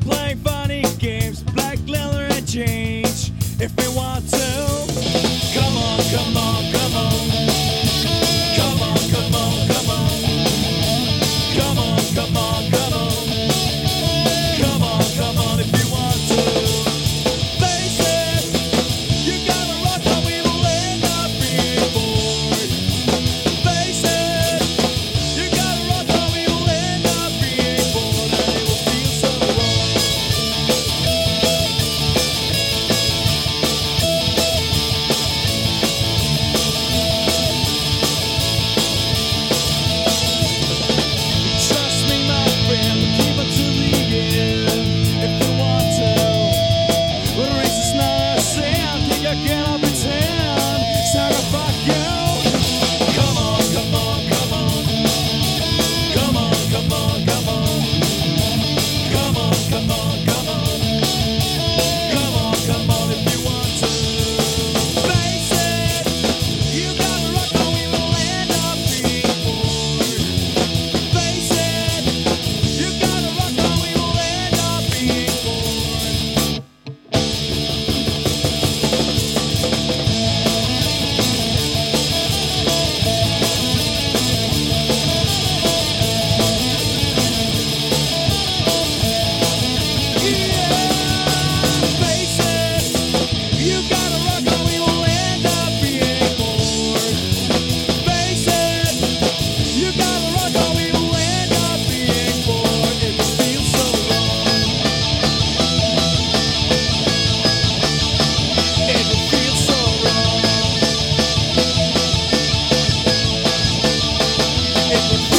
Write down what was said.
Playing funny games, black leather and change. If we want to, come on, come on. Thank you.